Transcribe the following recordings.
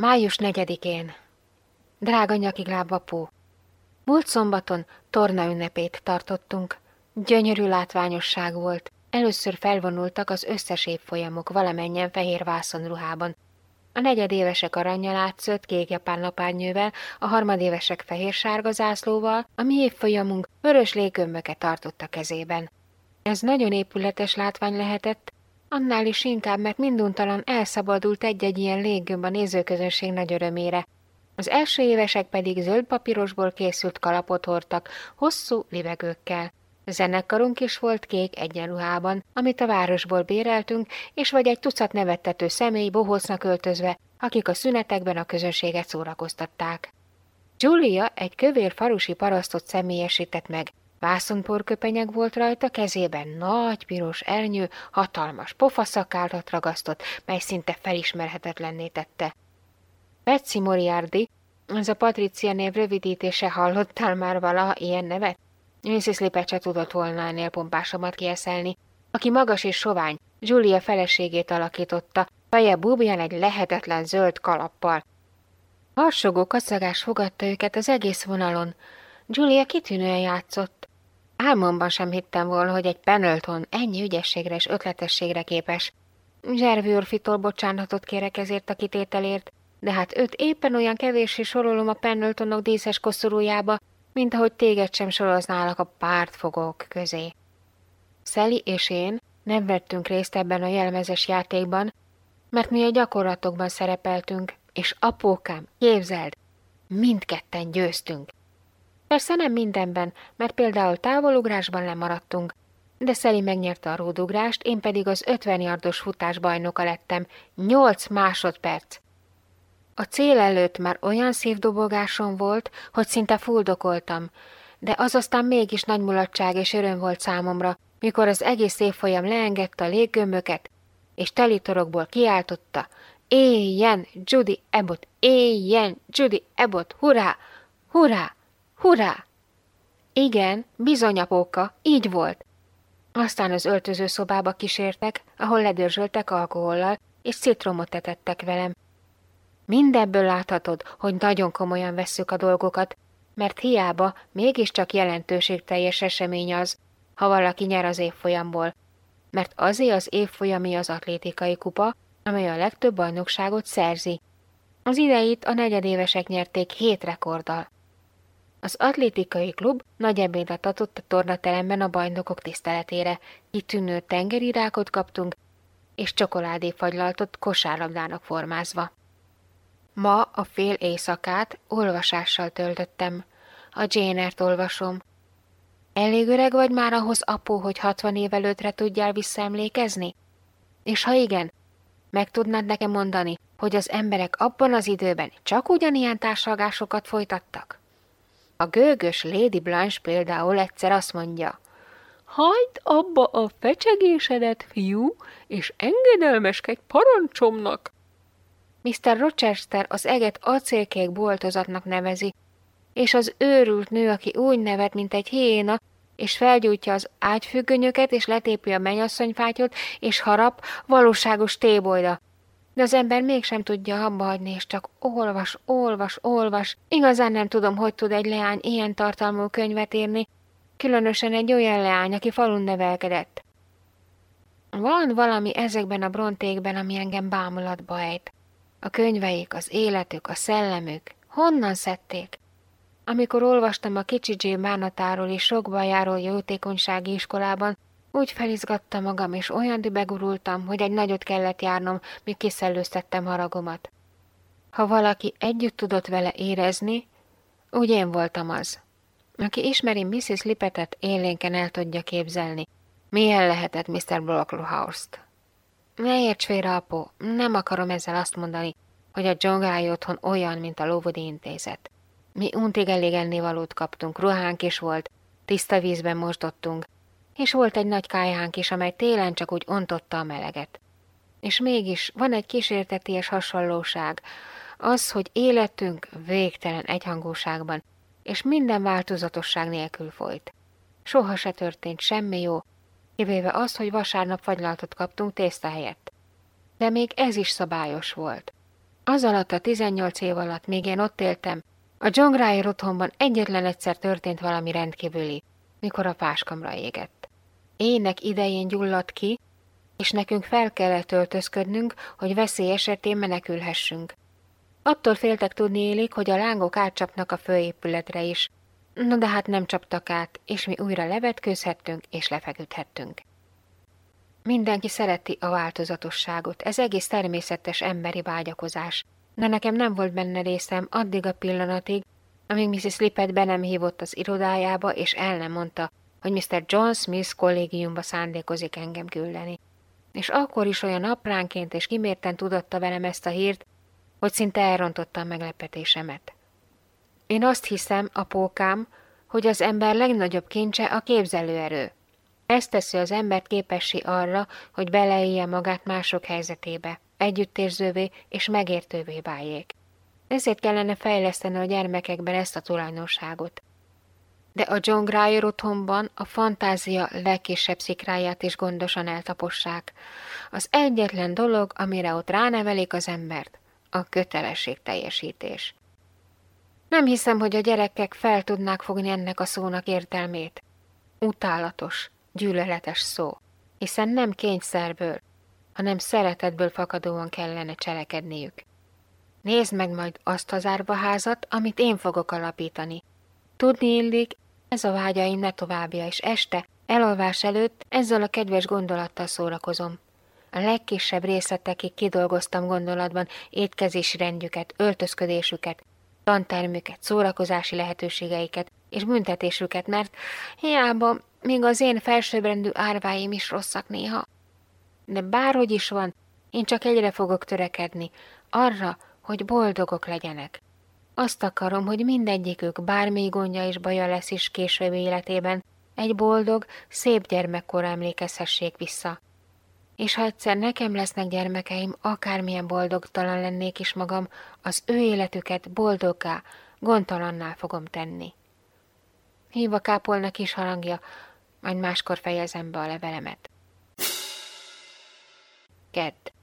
Május negyedikén. Drága nyakigláb múlt szombaton torna ünnepét tartottunk. Gyönyörű látványosság volt. Először felvonultak az összes évfolyamok valamennyien fehér vászonruhában. A negyedévesek aranyjal átszött kék japán lapárnyővel, a harmadévesek fehér-sárga zászlóval, a mi évfolyamunk vörös léggömböket tartott a kezében. Ez nagyon épületes látvány lehetett, annál is inkább, mert minduntalan elszabadult egy-egy ilyen léggömb a nézőközönség nagy örömére. Az első évesek pedig zöld papírosból készült kalapot hordtak, hosszú livegőkkel. Zenekarunk is volt kék egyenruhában, amit a városból béreltünk, és vagy egy tucat nevettető személy bohócnak öltözve, akik a szünetekben a közönséget szórakoztatták. Julia egy kövér falusi parasztot személyesített meg, Vászonporköpenyeg volt rajta, kezében nagy, piros ernyő, hatalmas pofaszakáltat ragasztott, mely szinte felismerhetetlenné tette. Betsy Moriarty, az a Patricia név rövidítése, hallottál már valaha ilyen nevet? Mrs. Lippet se tudott volna ennél pompásomat kieszelni. Aki magas és sovány, Julia feleségét alakította, feje búbján egy lehetetlen zöld kalappal. Harsogó kacagás fogadta őket az egész vonalon. Julia kitűnően játszott. Álmomban sem hittem volna, hogy egy Pendleton ennyi ügyességre és ötletességre képes. Zservi úrfitól bocsánatot kérek ezért a kitételért, de hát őt éppen olyan kevéssé sorolom a Pendletonok díszes koszorújába, mint ahogy téged sem soroználak a pártfogók közé. Szeli és én nem vettünk részt ebben a jelmezes játékban, mert mi a gyakorlatokban szerepeltünk, és apókám, képzeld, mindketten győztünk. Persze nem mindenben, mert például távolugrásban lemaradtunk, de Szeli megnyerte a ródugrást, én pedig az 50 yardos futás bajnoka lettem, 8 másodperc. A cél előtt már olyan szívdobogásom volt, hogy szinte fuldokoltam, de az aztán mégis nagy mulatság és öröm volt számomra, mikor az egész évfolyam leengedte a léggömböket, és telitorokból kiáltotta, éljen Judy Abbott, éljen Judy Abbott, hurrá, hurrá, hurrá! Igen, bizony apóka, így volt. Aztán az öltözőszobába kísértek, ahol ledörzsöltek alkohollal, és citromot etettek velem, Mindebből láthatod, hogy nagyon komolyan vesszük a dolgokat, mert hiába mégiscsak jelentőségteljes esemény az, ha valaki nyer az évfolyamból, mert azért az évfolyami az atlétikai kupa, amely a legtöbb bajnokságot szerzi. Az ideit a negyedévesek nyerték hét rekorddal. Az atlétikai klub nagy ebédet adott a tornateremben a bajnokok tiszteletére, kitűnő tengerirákot kaptunk, és csokoládéfagylaltot kosárlabdának formázva. Ma a fél éjszakát olvasással töltöttem. A Jane-ert olvasom. Elég öreg vagy már ahhoz, apó, hogy hatvan év előttre tudjál visszaemlékezni? És ha igen, meg tudnád nekem mondani, hogy az emberek abban az időben csak ugyanilyen társalgásokat folytattak? A gőgös Lady Blanche például egyszer azt mondja, Hagyd abba a fecsegésedet, fiú, és engedelmeskedj parancsomnak! Mr. Rochester az eget acélkék boltozatnak nevezi, és az őrült nő, aki úgy nevet, mint egy hiéna, és felgyújtja az ágyfüggönyöket, és letépi a mennyasszonyfátyot, és harap, valóságos tébolyda. De az ember mégsem tudja abba hagyni, és csak olvas, olvas, olvas. Igazán nem tudom, hogy tud egy leány ilyen tartalmú könyvet írni, különösen egy olyan leány, aki falun nevelkedett. Van valami ezekben a brontékben, ami engem bámulatba ejt. A könyveik, az életük, a szellemük, honnan szedték? Amikor olvastam a kicsi J bánatáról és sokba járó jótékonysági iskolában, úgy felizgattam magam, és olyan dübegurultam, hogy egy nagyot kellett járnom, míg kiszellőztettem haragomat. Ha valaki együtt tudott vele érezni, úgy én voltam az. Aki ismeri Mrs. Lippetet, élénken el tudja képzelni. Milyen lehetett Mr. Brocklehouse-t? Ne érts félre, apó, nem akarom ezzel azt mondani, hogy a dzsongái otthon olyan, mint a Lóvodi intézet. Mi untig elég ennivalót kaptunk, ruhánk is volt, tiszta vízben mosdottunk, és volt egy nagy kájhánk is, amely télen csak úgy ontotta a meleget. És mégis van egy kísérteties hasonlóság, az, hogy életünk végtelen egyhangúságban, és minden változatosság nélkül folyt. Soha se történt semmi jó, kivéve az, hogy vasárnap fagylaltot kaptunk tészta helyett. De még ez is szabályos volt. Az alatt a 18 év alatt, még én ott éltem, a John Grier otthonban egyetlen egyszer történt valami rendkívüli, mikor a páskamra égett. Ének idején gyulladt ki, és nekünk fel kellett öltözködnünk, hogy veszély esetén menekülhessünk. Attól féltek tudni élik, hogy a lángok átcsapnak a főépületre is. No de hát nem csaptak át, és mi újra levetkőzhettünk és lefeküdhettünk. Mindenki szereti a változatosságot, ez egész természetes emberi vágyakozás, de nekem nem volt benne részem addig a pillanatig, amíg Mrs. Lippet be nem hívott az irodájába, és el nem mondta, hogy Mr. John Smith kollégiumba szándékozik engem küldeni. És akkor is olyan apránként és kimérten tudatta velem ezt a hírt, hogy szinte elrontotta a meglepetésemet. Én azt hiszem, apókám, hogy az ember legnagyobb kincse a képzelőerő. Ez teszi az embert képessé arra, hogy beleélje magát mások helyzetébe, együttérzővé és megértővé váljék. Ezért kellene fejleszteni a gyermekekben ezt a tulajdonságot. De a John Grier otthonban a fantázia legkisebb szikráját is gondosan eltapossák. Az egyetlen dolog, amire ott ránevelik az embert, a kötelesség teljesítés. Nem hiszem, hogy a gyerekek fel tudnák fogni ennek a szónak értelmét. Utálatos, gyűlöletes szó, hiszen nem kényszerből, hanem szeretetből fakadóan kellene cselekedniük. Nézd meg majd azt az árvaházat, amit én fogok alapítani. Tudni illik, ez a vágyaim ne továbbja, és este, elalvás előtt ezzel a kedves gondolattal szórakozom. A legkisebb részletekig kidolgoztam gondolatban étkezési rendjüket, öltözködésüket, tantermüket, szórakozási lehetőségeiket és büntetésüket, mert hiába még az én felsőbbrendű árváim is rosszak néha. De bárhogy is van, én csak egyre fogok törekedni, arra, hogy boldogok legyenek. Azt akarom, hogy mindegyikük bármi gondja és baja lesz is később életében, egy boldog, szép gyermekkor emlékezhessék vissza. És ha egyszer nekem lesznek gyermekeim, akármilyen boldogtalan lennék is magam, az ő életüket boldoggá, gondtalanná fogom tenni. Hív a kápolna kis harangja, majd máskor fejezem be a levelemet. Kedd.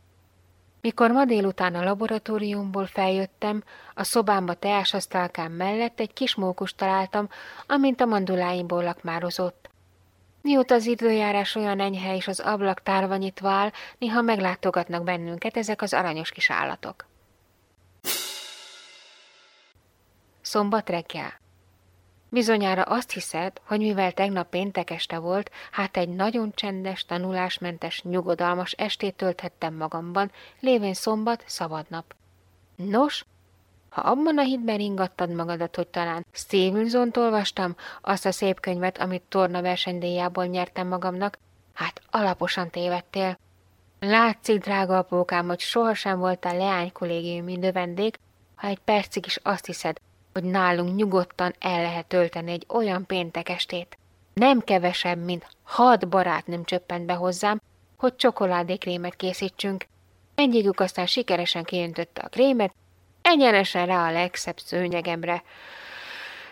Mikor ma délután a laboratóriumból feljöttem, a szobámba teásasztalkám mellett egy kis mókus találtam, amint a manduláimból lakmározott. Mióta az időjárás olyan enyhe és az ablak tárva nyitva áll, néha meglátogatnak bennünket ezek az aranyos kis állatok. Szombat reggel. Bizonyára azt hiszed, hogy mivel tegnap péntek este volt, hát egy nagyon csendes, tanulásmentes, nyugodalmas estét tölthettem magamban, lévén szombat, szabadnap. Nos, ha abban a hitben ingattad magadat, hogy talán Stevenson-t olvastam, azt a szép könyvet, amit torna versenydíjából nyertem magamnak, hát alaposan tévedtél. Látszik, drága apókám, hogy sohasem voltál leány kollégiumi növendék, ha egy percig is azt hiszed, hogy nálunk nyugodtan el lehet tölteni egy olyan péntek estét. Nem kevesebb, mint hat barátnőm csöppent be hozzám, hogy csokoládékrémet készítsünk. Egyikük aztán sikeresen kiöntötte a krémet, egyenesen rá a legszebb szőnyegemre.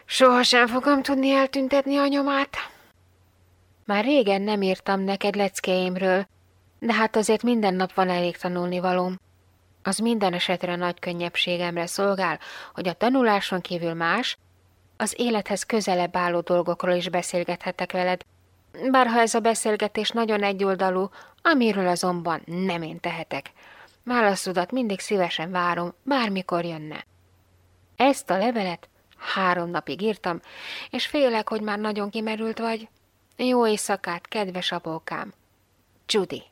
Sohasem fogom tudni eltüntetni a nyomát. Már régen nem írtam neked leckéimről, de hát azért minden nap van elég tanulnivalóm. Az minden esetre nagy könnyebbségemre szolgál, hogy a tanuláson kívül más, az élethez közelebb álló dolgokról is beszélgethetek veled, bárha ez a beszélgetés nagyon egyoldalú, amiről azonban nem én tehetek. Válaszodat mindig szívesen várom, bármikor jönne. Ezt a levelet három napig írtam, és félek, hogy már nagyon kimerült vagy. Jó éjszakát, kedves apókám! Judy